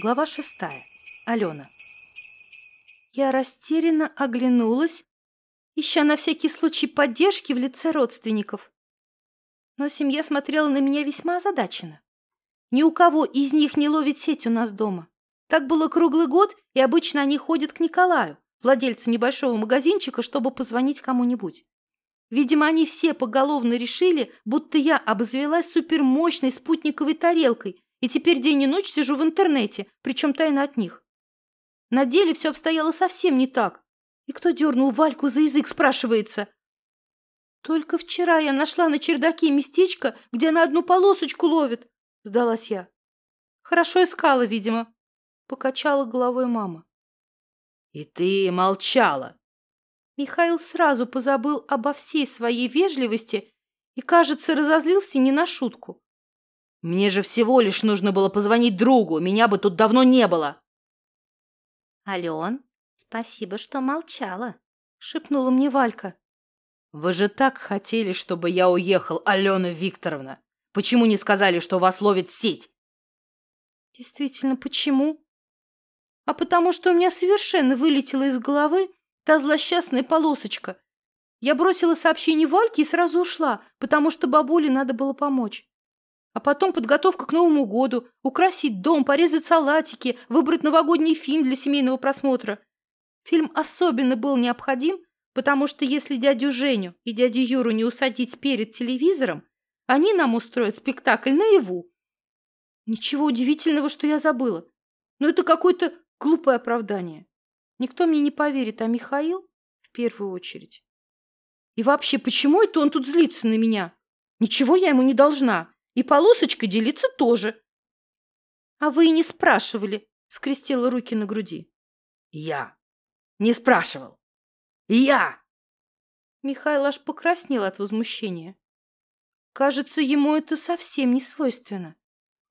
Глава шестая. Алена. Я растерянно оглянулась, ища на всякий случай поддержки в лице родственников. Но семья смотрела на меня весьма озадаченно. Ни у кого из них не ловит сеть у нас дома. Так было круглый год, и обычно они ходят к Николаю, владельцу небольшого магазинчика, чтобы позвонить кому-нибудь. Видимо, они все поголовно решили, будто я обзвелась супермощной спутниковой тарелкой и теперь день и ночь сижу в интернете, причем тайно от них. На деле все обстояло совсем не так. И кто дернул Вальку за язык, спрашивается. Только вчера я нашла на чердаке местечко, где она одну полосочку ловит, сдалась я. Хорошо искала, видимо. Покачала головой мама. И ты молчала. Михаил сразу позабыл обо всей своей вежливости и, кажется, разозлился не на шутку. Мне же всего лишь нужно было позвонить другу, меня бы тут давно не было. Ален, спасибо, что молчала, шепнула мне Валька. Вы же так хотели, чтобы я уехал, Алена Викторовна. Почему не сказали, что вас ловит сеть? Действительно, почему? А потому что у меня совершенно вылетела из головы та злосчастная полосочка. Я бросила сообщение Вальке и сразу ушла, потому что бабуле надо было помочь. А потом подготовка к Новому году, украсить дом, порезать салатики, выбрать новогодний фильм для семейного просмотра. Фильм особенно был необходим, потому что если дядю Женю и дядю Юру не усадить перед телевизором, они нам устроят спектакль наяву. Ничего удивительного, что я забыла. Но это какое-то глупое оправдание. Никто мне не поверит, а Михаил в первую очередь. И вообще, почему это он тут злится на меня? Ничего я ему не должна. И полосочкой делиться тоже. — А вы и не спрашивали, — скрестила руки на груди. — Я. Не спрашивал. Я. Михаил аж покраснел от возмущения. Кажется, ему это совсем не свойственно.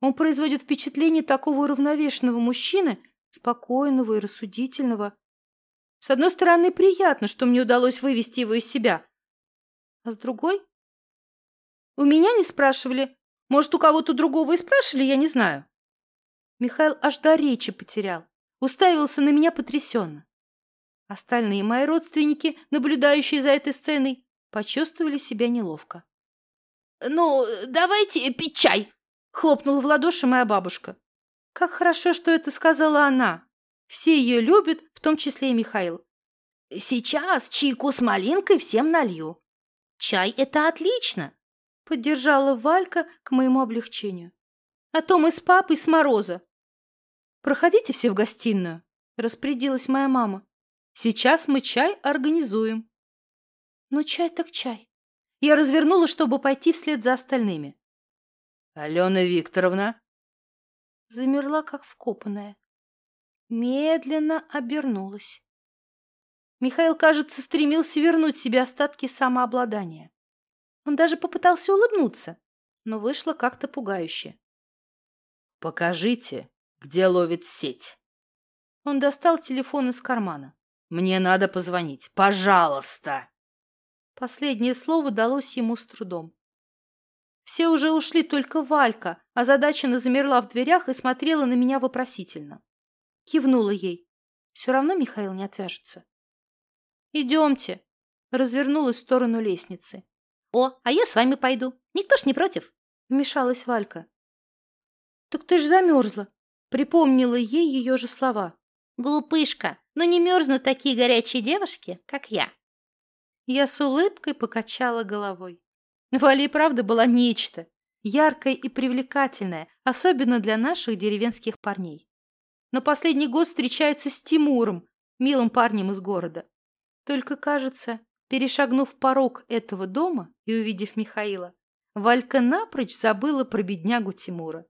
Он производит впечатление такого уравновешенного мужчины, спокойного и рассудительного. С одной стороны, приятно, что мне удалось вывести его из себя. А с другой? У меня не спрашивали, может, у кого-то другого и спрашивали, я не знаю. Михаил аж до речи потерял, уставился на меня потрясенно. Остальные мои родственники, наблюдающие за этой сценой, почувствовали себя неловко. «Ну, давайте пить чай!» — хлопнула в ладоши моя бабушка. Как хорошо, что это сказала она. Все ее любят, в том числе и Михаил. «Сейчас чайку с малинкой всем налью». «Чай — это отлично!» Поддержала Валька к моему облегчению. А то мы с папой с мороза. Проходите все в гостиную, распорядилась моя мама. Сейчас мы чай организуем. Ну, чай так чай. Я развернула, чтобы пойти вслед за остальными. Алена Викторовна. Замерла, как вкопанная. Медленно обернулась. Михаил, кажется, стремился вернуть себе остатки самообладания. Он даже попытался улыбнуться, но вышло как-то пугающе. «Покажите, где ловит сеть». Он достал телефон из кармана. «Мне надо позвонить. Пожалуйста!» Последнее слово далось ему с трудом. Все уже ушли, только Валька, озадаченно замерла в дверях и смотрела на меня вопросительно. Кивнула ей. Все равно Михаил не отвяжется. «Идемте!» Развернулась в сторону лестницы. «О, а я с вами пойду. Никто ж не против?» Вмешалась Валька. «Так ты ж замерзла!» Припомнила ей ее же слова. «Глупышка, но не мерзнут такие горячие девушки, как я!» Я с улыбкой покачала головой. Валя и правда была нечто. Яркое и привлекательное, особенно для наших деревенских парней. Но последний год встречается с Тимуром, милым парнем из города. Только, кажется, Перешагнув порог этого дома и увидев Михаила, Валька напрочь забыла про беднягу Тимура.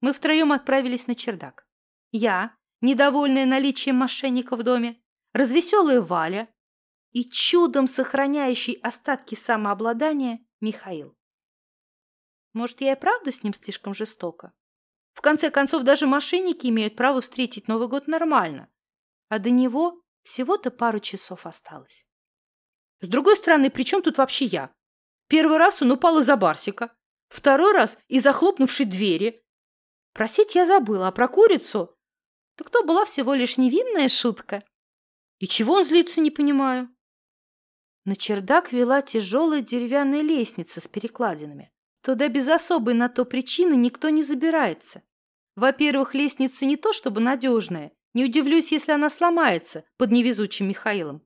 Мы втроем отправились на чердак. Я, недовольная наличием мошенника в доме, развеселая Валя и чудом сохраняющий остатки самообладания Михаил. Может, я и правда с ним слишком жестока? В конце концов, даже мошенники имеют право встретить Новый год нормально, а до него всего-то пару часов осталось. С другой стороны, при чем тут вообще я? Первый раз он упал из-за Барсика, второй раз из захлопнувшей двери. Просить я забыла, а про курицу? Так то была всего лишь невинная шутка. И чего он злится, не понимаю. На чердак вела тяжелая деревянная лестница с перекладинами. Туда без особой на то причины никто не забирается. Во-первых, лестница не то чтобы надежная. Не удивлюсь, если она сломается под невезучим Михаилом.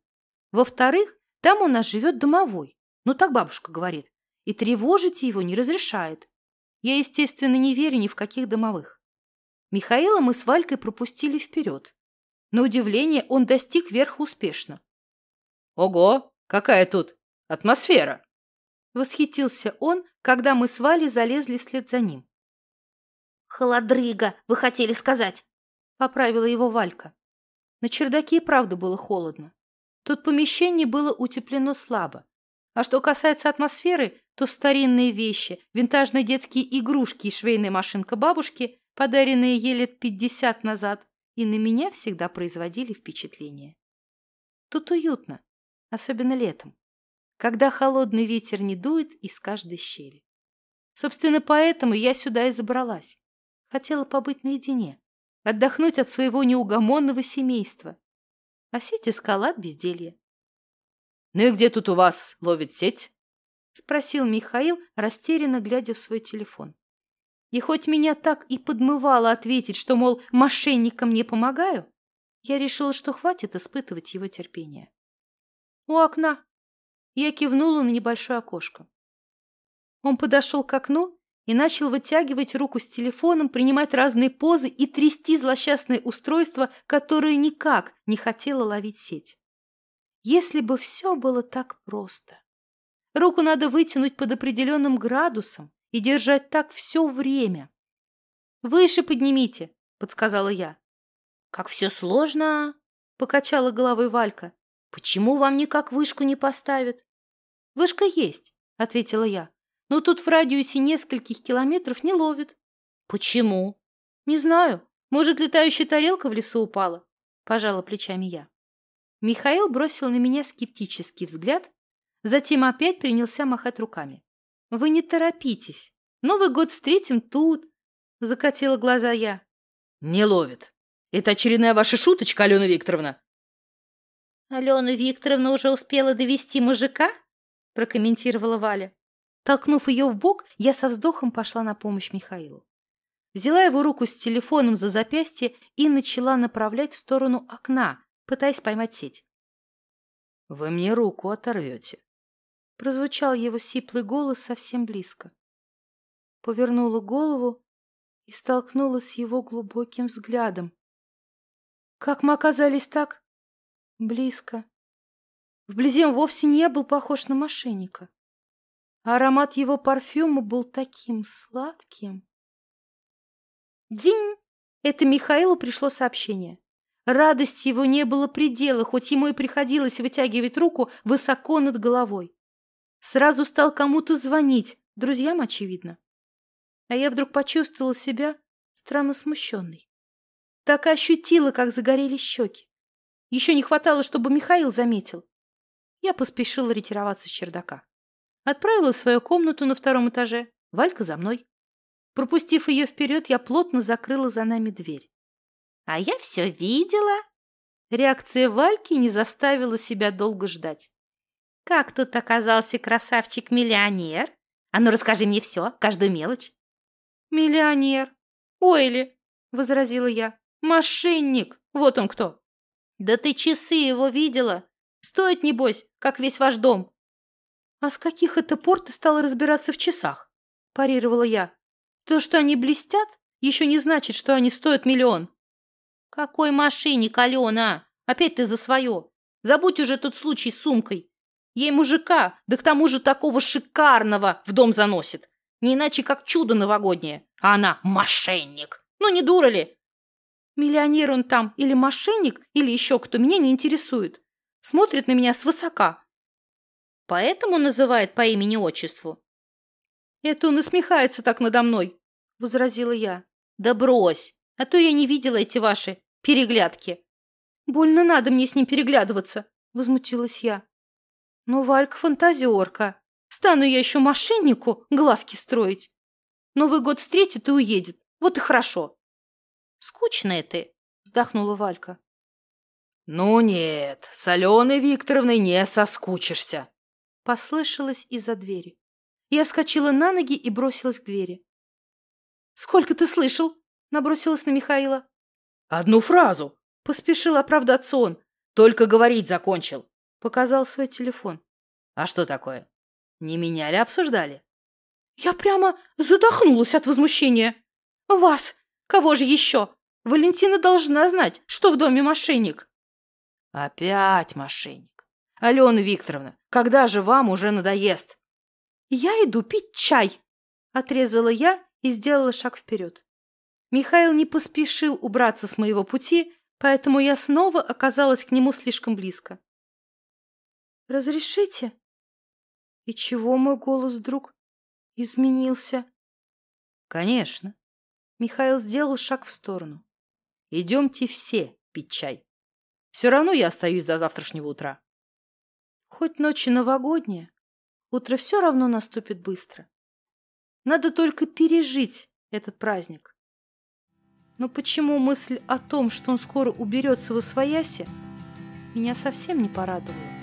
Во-вторых, там у нас живет домовой. Ну, так бабушка говорит. И тревожить его не разрешает. Я, естественно, не верю ни в каких домовых. Михаила мы с Валькой пропустили вперед. На удивление, он достиг верха успешно. «Ого, какая тут атмосфера!» Восхитился он, когда мы с Валей залезли вслед за ним. «Холодрыга, вы хотели сказать!» Поправила его Валька. На чердаке и правда было холодно. Тут помещение было утеплено слабо. А что касается атмосферы, то старинные вещи, винтажные детские игрушки и швейная машинка бабушки, подаренные ей лет пятьдесят назад, и на меня всегда производили впечатление. Тут уютно, особенно летом, когда холодный ветер не дует из каждой щели. Собственно, поэтому я сюда и забралась. Хотела побыть наедине, отдохнуть от своего неугомонного семейства. А сеть искала от безделья. «Ну и где тут у вас ловит сеть?» — спросил Михаил, растерянно глядя в свой телефон. И хоть меня так и подмывало ответить, что, мол, мошенникам не помогаю, я решила, что хватит испытывать его терпение. У окна. Я кивнула на небольшое окошко. Он подошел к окну и начал вытягивать руку с телефоном, принимать разные позы и трясти злосчастное устройство, которое никак не хотело ловить сеть. Если бы все было так просто. Руку надо вытянуть под определенным градусом, и держать так все время. «Выше поднимите», — подсказала я. «Как все сложно», — покачала головой Валька. «Почему вам никак вышку не поставят?» «Вышка есть», — ответила я. «Но тут в радиусе нескольких километров не ловит». «Почему?» «Не знаю. Может, летающая тарелка в лесу упала?» Пожала плечами я. Михаил бросил на меня скептический взгляд, затем опять принялся махать руками. Вы не торопитесь. Новый год встретим тут. Закатила глаза я. Не ловит. Это очередная ваша шуточка, Алена Викторовна. Алена Викторовна уже успела довести мужика? Прокомментировала Валя. Толкнув ее в бок, я со вздохом пошла на помощь Михаилу. Взяла его руку с телефоном за запястье и начала направлять в сторону окна, пытаясь поймать сеть. «Вы мне руку оторвете», Прозвучал его сиплый голос совсем близко. Повернула голову и столкнулась с его глубоким взглядом. Как мы оказались так близко? Вблизи он вовсе не был похож на мошенника. Аромат его парфюма был таким сладким. День! Это Михаилу пришло сообщение. Радости его не было предела, хоть ему и приходилось вытягивать руку высоко над головой. Сразу стал кому-то звонить, друзьям, очевидно. А я вдруг почувствовала себя странно смущенной. Так и ощутила, как загорели щеки. Еще не хватало, чтобы Михаил заметил. Я поспешила ретироваться с чердака. Отправила в свою комнату на втором этаже. Валька за мной. Пропустив ее вперед, я плотно закрыла за нами дверь. «А я все видела!» Реакция Вальки не заставила себя долго ждать. Как тут оказался красавчик-миллионер? А ну расскажи мне все, каждую мелочь. Миллионер. Ойли, возразила я. Мошенник. Вот он кто. Да ты часы его видела. Стоит, небось, как весь ваш дом. А с каких это пор ты стала разбираться в часах? Парировала я. То, что они блестят, еще не значит, что они стоят миллион. Какой мошенник, Алена? Опять ты за свое. Забудь уже тот случай с сумкой. Ей мужика, да к тому же такого шикарного, в дом заносит. Не иначе, как чудо новогоднее. А она мошенник. Ну, не дура ли? Миллионер он там или мошенник, или еще кто, меня не интересует. Смотрит на меня свысока. Поэтому называет по имени-отчеству. Это он насмехается так надо мной, возразила я. Да брось, а то я не видела эти ваши переглядки. Больно надо мне с ним переглядываться, возмутилась я. Ну, Валька фантазерка. Стану я еще мошеннику глазки строить. Новый год встретит и уедет. Вот и хорошо. Скучная ты, вздохнула Валька. Ну нет, с Аленой Викторовной не соскучишься. Послышалось из-за двери. Я вскочила на ноги и бросилась к двери. «Сколько ты слышал?» — набросилась на Михаила. «Одну фразу!» — поспешил оправдаться он. «Только говорить закончил!» — показал свой телефон. «А что такое? Не меня ли обсуждали?» Я прямо задохнулась от возмущения. «Вас! Кого же еще? Валентина должна знать, что в доме мошенник». «Опять мошенник. Алена Викторовна, когда же вам уже надоест?» «Я иду пить чай!» — отрезала я и сделала шаг вперед. Михаил не поспешил убраться с моего пути, поэтому я снова оказалась к нему слишком близко. «Разрешите?» И чего мой голос вдруг изменился? «Конечно». Михаил сделал шаг в сторону. «Идемте все пить чай. Все равно я остаюсь до завтрашнего утра». Хоть ночь и новогодняя, утро все равно наступит быстро. Надо только пережить этот праздник. Но почему мысль о том, что он скоро уберется в освоясе, меня совсем не порадовала?